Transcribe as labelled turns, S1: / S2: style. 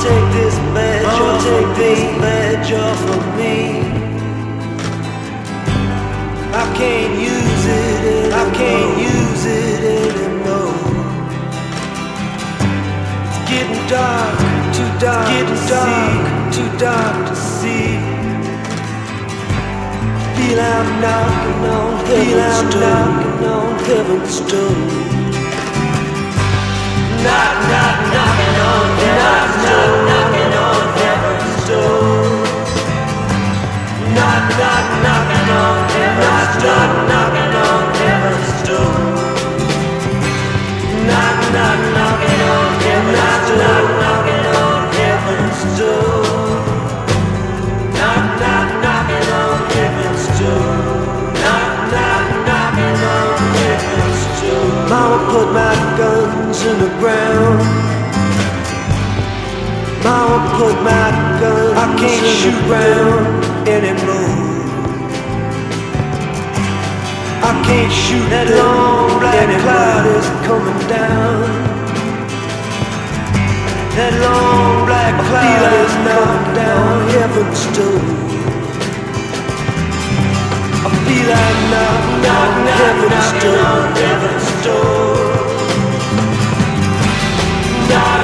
S1: take this badge Mama, off take this badge off of me. I can't use it anymore. I can't use it anymore. It's getting dark, too dark, getting dark, see. too dark to see. Feel I'm knocking on heaven's door. knocking on heaven's door. Put my guns in the ground. Mama put my guns I can't in shoot round anymore. I can't shoot that long black cloud is coming down. That long black cloud is coming down heaven's door. I feel like on heaven's door, heaven's door. Knock,